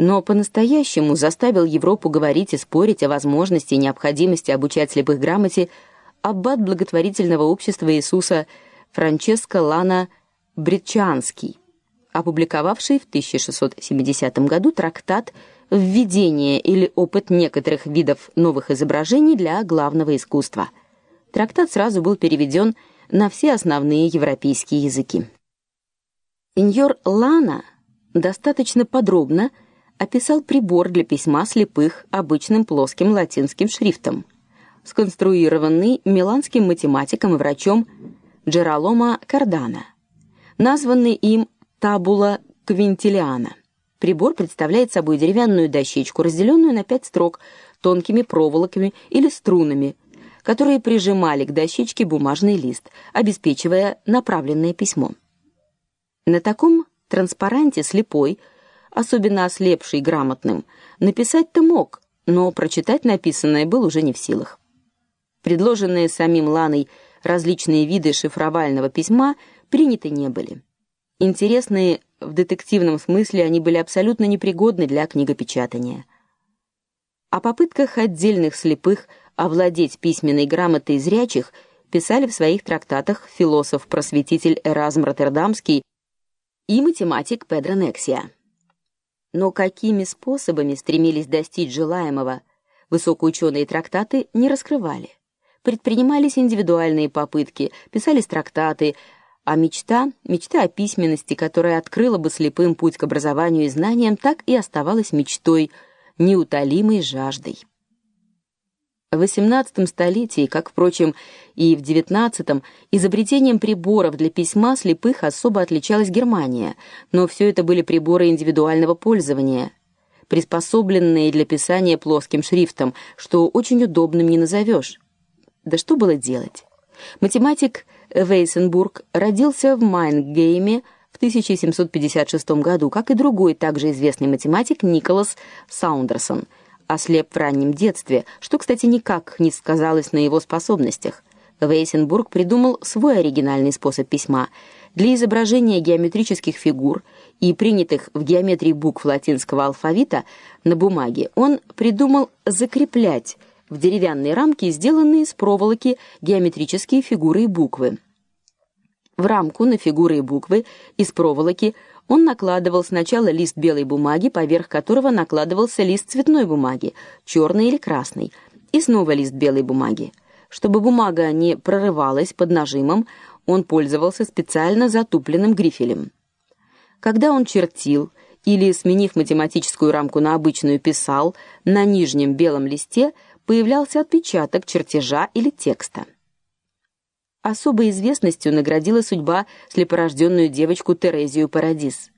но по-настоящему заставил Европу говорить и спорить о возможности и необходимости обучать слепых грамоте аббат благотворительного общества Иисуса Франческо Лана Бритчанский, опубликовавший в 1670 году трактат «Введение или опыт некоторых видов новых изображений для главного искусства». Трактат сразу был переведен на все основные европейские языки. Сеньор Лана достаточно подробно описал прибор для письма слепых обычным плоским латинским шрифтом, сконструированный миланским математиком и врачом Джераломо Кардано, названный им табула квинтилиана. Прибор представляет собой деревянную дощечку, разделенную на пять строк тонкими проволоками или струнами, которые прижимали к дощечке бумажный лист, обеспечивая направленное письмо. На таком транспаранте слепой, особенно ослепший грамотным, написать-то мог, но прочитать написанное был уже не в силах. Предложенные самим Ланой различные виды шифровального письма приняты не были. Интересные в детективном смысле они были абсолютно непригодны для книгопечатания. О попытках отдельных слепых овладеть письменной грамотой зрячих писали в своих трактатах философ-просветитель Эразм Роттердамский и математик Педро Нексия. Но какими способами стремились достичь желаемого, высокоученые трактаты не раскрывали. Предпринимались индивидуальные попытки, писались трактаты, а мечта, мечта о письменности, которая открыла бы слепым путь к образованию и знаниям, так и оставалась мечтой, неутолимой жаждой. В XVIII столетии, как, впрочем, и в XIX, изобретением приборов для письма слепых особо отличалась Германия, но все это были приборы индивидуального пользования, приспособленные для писания плоским шрифтом, что очень удобным не назовешь. Да что было делать? Математик Вейсенбург родился в Майнгейме в 1756 году, как и другой также известный математик Николас Саундерсон, ослеп в раннем детстве, что, кстати, никак не сказалось на его способностях. Вейсенбург придумал свой оригинальный способ письма для изображения геометрических фигур и принятых в геометрии букв латинского алфавита на бумаге. Он придумал закреплять в деревянной рамке сделанные из проволоки геометрические фигуры и буквы. В рамку на фигуры и буквы из проволоки он накладывал сначала лист белой бумаги, поверх которого накладывался лист цветной бумаги, черный или красный, и снова лист белой бумаги. Чтобы бумага не прорывалась под нажимом, он пользовался специально затупленным грифелем. Когда он чертил или, сменив математическую рамку на обычную, писал на нижнем белом листе – появлялся отпечаток чертежа или текста. Особой известностью наградила судьба слепорожденную девочку Терезию Парадис.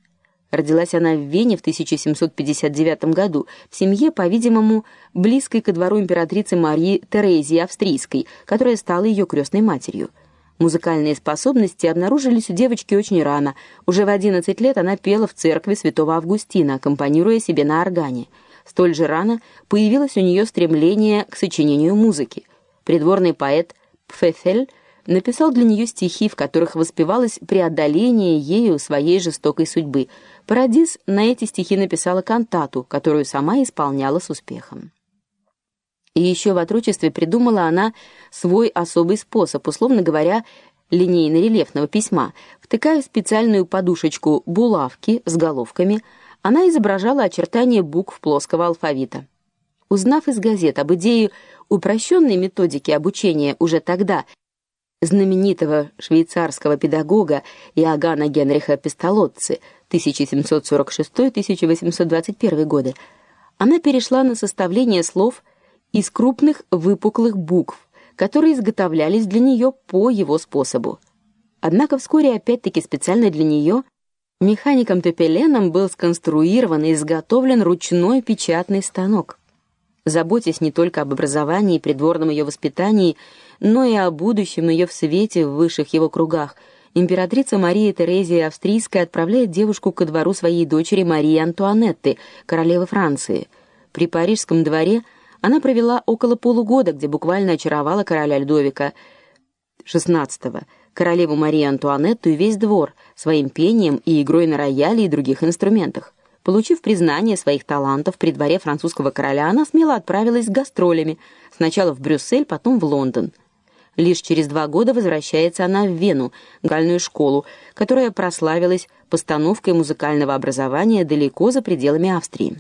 Родилась она в Вене в 1759 году в семье, по-видимому, близкой ко двору императрицы Марии Терезии Австрийской, которая стала ее крестной матерью. Музыкальные способности обнаружились у девочки очень рано. Уже в 11 лет она пела в церкви Святого Августина, аккомпанируя себе на органе. Столь же рано появилось у нее стремление к сочинению музыки. Придворный поэт Пфефель написал для нее стихи, в которых воспевалось преодоление ею своей жестокой судьбы. Парадис на эти стихи написала кантату, которую сама исполняла с успехом. И еще в отрочестве придумала она свой особый способ, условно говоря, линейно-рельефного письма, втыкая в специальную подушечку булавки с головками – она изображала очертания букв плоского алфавита. Узнав из газет об идее упрощенной методики обучения уже тогда знаменитого швейцарского педагога Иоганна Генриха Песталоцци 1746-1821 годы, она перешла на составление слов из крупных выпуклых букв, которые изготовлялись для нее по его способу. Однако вскоре опять-таки специально для нее Механиком Топеленом был сконструирован и изготовлен ручной печатный станок. Заботясь не только об образовании и придворном ее воспитании, но и о будущем ее в свете в высших его кругах, императрица Мария Терезия Австрийская отправляет девушку ко двору своей дочери Марии Антуанетты, королевы Франции. При парижском дворе она провела около полугода, где буквально очаровала короля Людовика XVI королеву Марию Антуанетту и весь двор своим пением и игрой на рояле и других инструментах. Получив признание своих талантов при дворе французского короля, она смело отправилась с гастролями, сначала в Брюссель, потом в Лондон. Лишь через два года возвращается она в Вену, гальную школу, которая прославилась постановкой музыкального образования далеко за пределами Австрии.